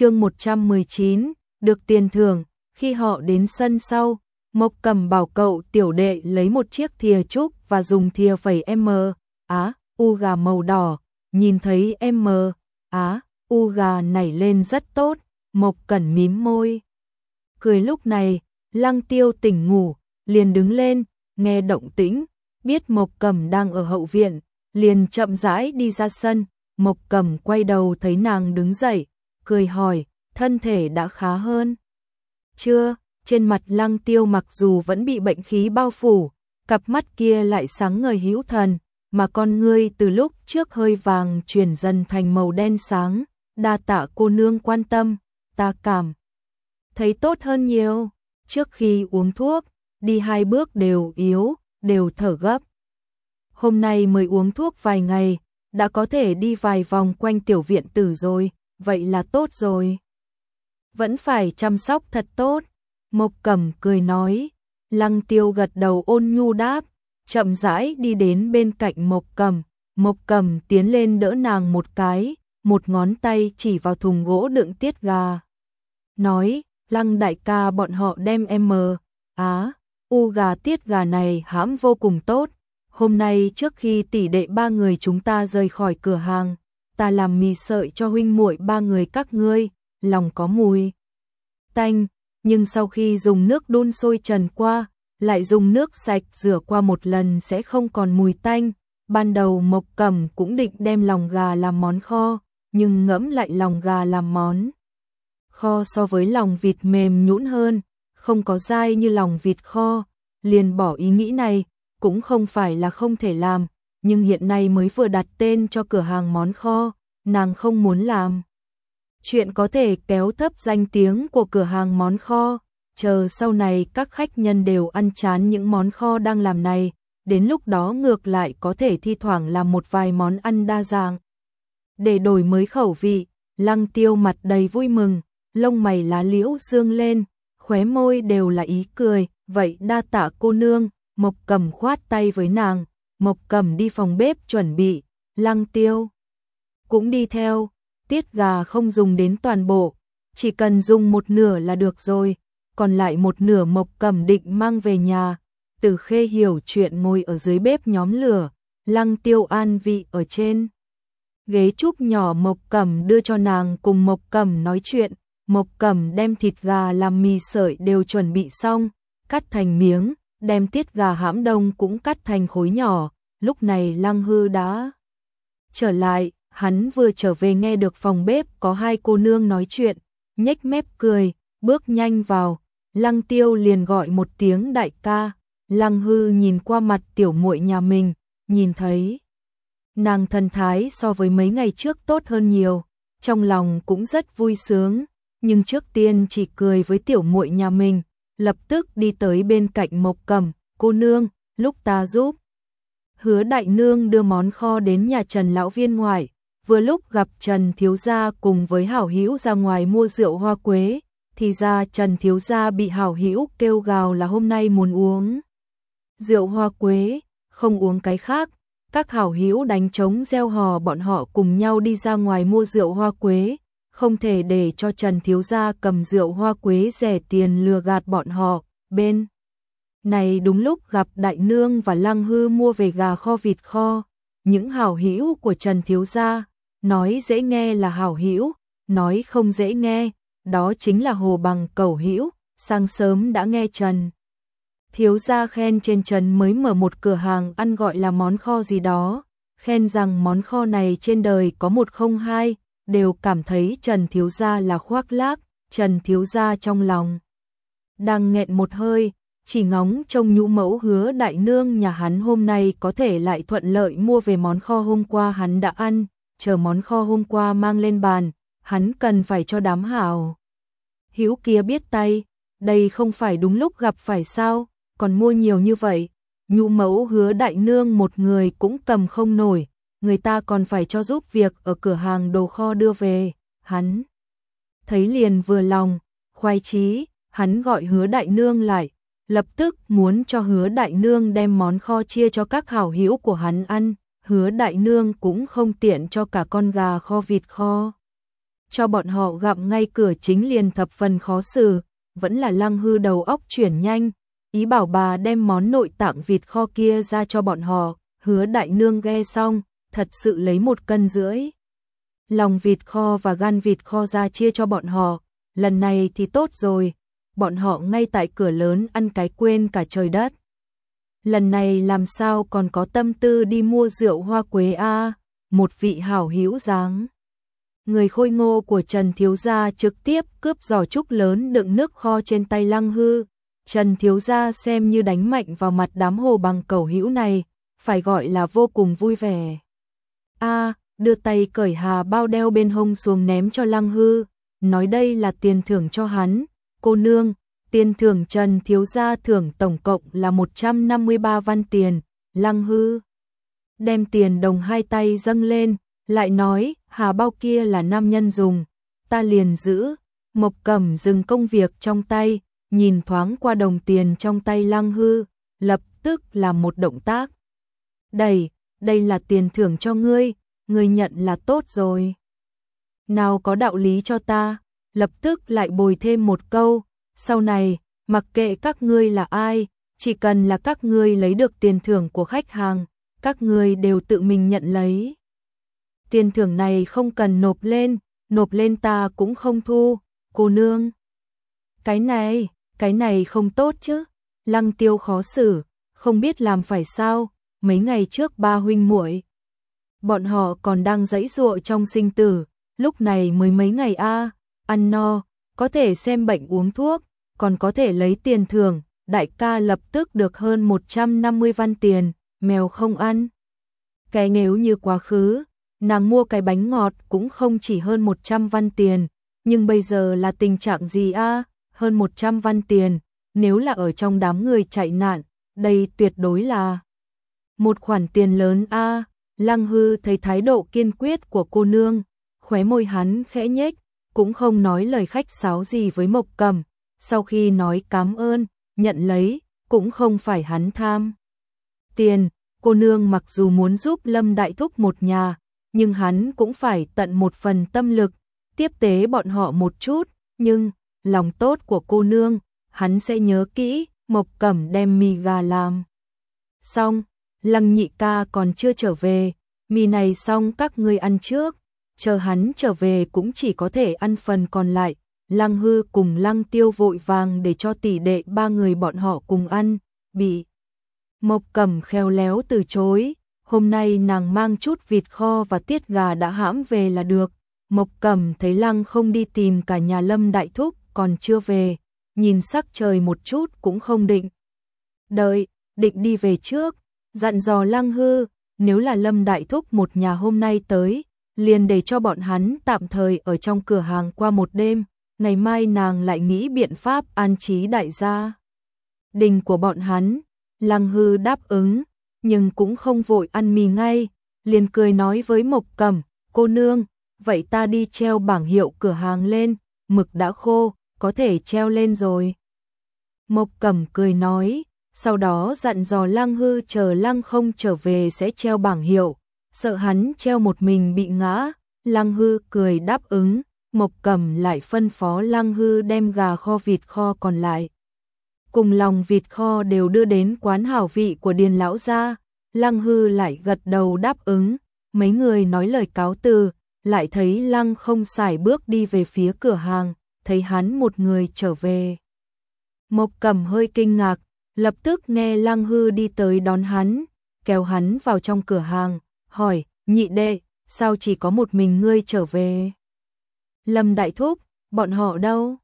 chương 119, được tiền thưởng, khi họ đến sân sau, Mộc cầm bảo cậu tiểu đệ lấy một chiếc thìa trúc và dùng thìa phẩy M, á, u gà màu đỏ, nhìn thấy M, á, u gà nảy lên rất tốt, Mộc cẩn mím môi. Cười lúc này, lăng tiêu tỉnh ngủ, liền đứng lên, nghe động tĩnh, biết Mộc cầm đang ở hậu viện, liền chậm rãi đi ra sân, Mộc cầm quay đầu thấy nàng đứng dậy, cười hỏi, thân thể đã khá hơn. Chưa, trên mặt lăng tiêu mặc dù vẫn bị bệnh khí bao phủ, cặp mắt kia lại sáng ngời hữu thần, mà con ngươi từ lúc trước hơi vàng chuyển dần thành màu đen sáng, đa tạ cô nương quan tâm, ta cảm. Thấy tốt hơn nhiều, trước khi uống thuốc, đi hai bước đều yếu, đều thở gấp. Hôm nay mới uống thuốc vài ngày, đã có thể đi vài vòng quanh tiểu viện tử rồi, vậy là tốt rồi. Vẫn phải chăm sóc thật tốt. Mộc Cẩm cười nói, Lăng Tiêu gật đầu ôn nhu đáp, chậm rãi đi đến bên cạnh Mộc Cẩm, Mộc Cẩm tiến lên đỡ nàng một cái, một ngón tay chỉ vào thùng gỗ đựng tiết gà. Nói, Lăng đại ca bọn họ đem em mờ, á, u gà tiết gà này hãm vô cùng tốt. Hôm nay trước khi tỷ đệ ba người chúng ta rời khỏi cửa hàng, ta làm mì sợi cho huynh muội ba người các ngươi, lòng có mùi. Tanh, nhưng sau khi dùng nước đun sôi trần qua, lại dùng nước sạch rửa qua một lần sẽ không còn mùi tanh. Ban đầu Mộc Cẩm cũng định đem lòng gà làm món kho, nhưng ngẫm lại lòng gà làm món. Kho so với lòng vịt mềm nhũn hơn, không có dai như lòng vịt kho, liền bỏ ý nghĩ này, cũng không phải là không thể làm, nhưng hiện nay mới vừa đặt tên cho cửa hàng món kho, nàng không muốn làm chuyện có thể kéo thấp danh tiếng của cửa hàng món kho, chờ sau này các khách nhân đều ăn chán những món kho đang làm này, đến lúc đó ngược lại có thể thi thoảng làm một vài món ăn đa dạng. Để đổi mới khẩu vị, lăng tiêu mặt đầy vui mừng, lông mày lá liễu dương lên, khóe môi đều là ý cười, vậy đa tạ cô nương, Mộc Cầm khoát tay với nàng, Mộc Cẩm đi phòng bếp chuẩn bị, lăng tiêu cũng đi theo, tiết gà không dùng đến toàn bộ, chỉ cần dùng một nửa là được rồi, còn lại một nửa Mộc Cẩm định mang về nhà. Từ Khê hiểu chuyện ngồi ở dưới bếp nhóm lửa, Lăng Tiêu an vị ở trên. Ghế trúc nhỏ Mộc Cẩm đưa cho nàng cùng Mộc Cẩm nói chuyện, Mộc Cẩm đem thịt gà làm mì sợi đều chuẩn bị xong, cắt thành miếng, đem tiết gà hãm đông cũng cắt thành khối nhỏ, lúc này Lăng Hư đã trở lại, Hắn vừa trở về nghe được phòng bếp có hai cô nương nói chuyện, nhếch mép cười, bước nhanh vào, Lăng Tiêu liền gọi một tiếng đại ca, Lăng Hư nhìn qua mặt tiểu muội nhà mình, nhìn thấy nàng thần thái so với mấy ngày trước tốt hơn nhiều, trong lòng cũng rất vui sướng, nhưng trước tiên chỉ cười với tiểu muội nhà mình, lập tức đi tới bên cạnh Mộc cầm "Cô nương, lúc ta giúp." Hứa Đại nương đưa món kho đến nhà Trần lão viên ngoại, vừa lúc gặp Trần Thiếu Gia cùng với Hảo Hữu ra ngoài mua rượu hoa quế, thì ra Trần Thiếu Gia bị Hảo Hữu kêu gào là hôm nay muốn uống rượu hoa quế, không uống cái khác. Các Hảo Hữu đánh trống gieo hò bọn họ cùng nhau đi ra ngoài mua rượu hoa quế, không thể để cho Trần Thiếu Gia cầm rượu hoa quế rẻ tiền lừa gạt bọn họ. Bên này đúng lúc gặp Đại Nương và Lăng Hư mua về gà kho vịt kho, những hảo hữu của Trần Thiếu Gia nói dễ nghe là hảo hữu, nói không dễ nghe, đó chính là hồ bằng cầu hữu, sang sớm đã nghe Trần. Thiếu gia khen trên Trần mới mở một cửa hàng ăn gọi là món kho gì đó, khen rằng món kho này trên đời có một không hai, đều cảm thấy Trần Thiếu gia là khoác lác, Trần Thiếu gia trong lòng. Đang nghẹn một hơi, chỉ ngóng trông nhũ mẫu hứa đại nương nhà hắn hôm nay có thể lại thuận lợi mua về món kho hôm qua hắn đã ăn, chờ món kho hôm qua mang lên bàn, hắn cần phải cho đám hảo. Hiếu kia biết tay, đây không phải đúng lúc gặp phải sao, còn mua nhiều như vậy, nhu mẫu hứa đại nương một người cũng cầm không nổi, người ta còn phải cho giúp việc ở cửa hàng đồ kho đưa về, hắn. Thấy liền vừa lòng, khoai chí, hắn gọi hứa đại nương lại, lập tức muốn cho hứa đại nương đem món kho chia cho các hảo hữu của hắn ăn, hứa đại nương cũng không tiện cho cả con gà kho vịt kho. cho bọn họ gặp ngay cửa chính liền thập phần khó xử, vẫn là lăng hư đầu óc chuyển nhanh, ý bảo bà đem món nội tạng vịt kho kia ra cho bọn họ, hứa đại nương ghe xong, thật sự lấy một cân rưỡi. Lòng vịt kho và gan vịt kho ra chia cho bọn họ, lần này thì tốt rồi, bọn họ ngay tại cửa lớn ăn cái quên cả trời đất. Lần này làm sao còn có tâm tư đi mua rượu hoa quế a một vị hảo hữu dáng. Người khôi ngô của Trần Thiếu Gia trực tiếp cướp giỏ trúc lớn đựng nước kho trên tay lăng hư. Trần Thiếu Gia xem như đánh mạnh vào mặt đám hồ bằng cầu hữu này, phải gọi là vô cùng vui vẻ. A, đưa tay cởi hà bao đeo bên hông xuống ném cho lăng hư, nói đây là tiền thưởng cho hắn. Cô nương, tiền thưởng Trần Thiếu Gia thưởng tổng cộng là 153 văn tiền, lăng hư. Đem tiền đồng hai tay dâng lên, lại nói, hà bao kia là nam nhân dùng, ta liền giữ, mộc cẩm dừng công việc trong tay, nhìn thoáng qua đồng tiền trong tay lăng hư, lập tức là một động tác. Đẩy, đây là tiền thưởng cho ngươi, ngươi nhận là tốt rồi. Nào có đạo lý cho ta, lập tức lại bồi thêm một câu, sau này, mặc kệ các ngươi là ai, chỉ cần là các ngươi lấy được tiền thưởng của khách hàng, các ngươi đều tự mình nhận lấy. Tiền thưởng này không cần nộp lên, nộp lên ta cũng không thu, cô nương. Cái này, cái này không tốt chứ. Lăng tiêu khó xử, không biết làm phải sao, mấy ngày trước ba huynh muội Bọn họ còn đang dãy dụa trong sinh tử, lúc này mới mấy ngày a ăn no, có thể xem bệnh uống thuốc, còn có thể lấy tiền thưởng, đại ca lập tức được hơn 150 văn tiền, mèo không ăn. Cái nếu như quá khứ, nàng mua cái bánh ngọt cũng không chỉ hơn 100 văn tiền, nhưng bây giờ là tình trạng gì a? Hơn 100 văn tiền, nếu là ở trong đám người chạy nạn, đây tuyệt đối là một khoản tiền lớn a. Lăng Hư thấy thái độ kiên quyết của cô nương, khóe môi hắn khẽ nhếch, cũng không nói lời khách sáo gì với Mộc Cầm, sau khi nói cảm ơn, nhận lấy, cũng không phải hắn tham. Tiền, cô nương mặc dù muốn giúp Lâm Đại Thúc một nhà, nhưng hắn cũng phải tận một phần tâm lực, tiếp tế bọn họ một chút, nhưng, lòng tốt của cô nương, hắn sẽ nhớ kỹ, Mộc Cẩm đem mì gà làm. Xong, Lăng nhị ca còn chưa trở về, mì này xong các ngươi ăn trước, chờ hắn trở về cũng chỉ có thể ăn phần còn lại. Lăng hư cùng lăng tiêu vội vàng để cho tỷ đệ ba người bọn họ cùng ăn, bị Mộc Cẩm khéo léo từ chối, hôm nay nàng mang chút vịt kho và tiết gà đã hãm về là được. Mộc Cẩm thấy Lăng không đi tìm cả nhà Lâm Đại Thúc còn chưa về, nhìn sắc trời một chút cũng không định. Đợi, định đi về trước, dặn dò Lăng hư, nếu là Lâm Đại Thúc một nhà hôm nay tới, liền để cho bọn hắn tạm thời ở trong cửa hàng qua một đêm, ngày mai nàng lại nghĩ biện pháp an trí đại gia. Đình của bọn hắn, Lăng hư đáp ứng, nhưng cũng không vội ăn mì ngay, liền cười nói với Mộc Cẩm, cô nương, vậy ta đi treo bảng hiệu cửa hàng lên, mực đã khô, có thể treo lên rồi. Mộc Cẩm cười nói, sau đó dặn dò Lăng Hư chờ Lăng không trở về sẽ treo bảng hiệu, sợ hắn treo một mình bị ngã, Lăng Hư cười đáp ứng, Mộc Cầm lại phân phó Lăng Hư đem gà kho vịt kho còn lại cùng lòng vịt kho đều đưa đến quán hảo vị của Điền lão gia. Lăng Hư lại gật đầu đáp ứng, mấy người nói lời cáo từ, lại thấy Lăng không xài bước đi về phía cửa hàng, thấy hắn một người trở về. Mộc Cầm hơi kinh ngạc, lập tức nghe Lăng Hư đi tới đón hắn, kéo hắn vào trong cửa hàng, hỏi, nhị đệ, sao chỉ có một mình ngươi trở về? Lâm Đại Thúc, bọn họ đâu?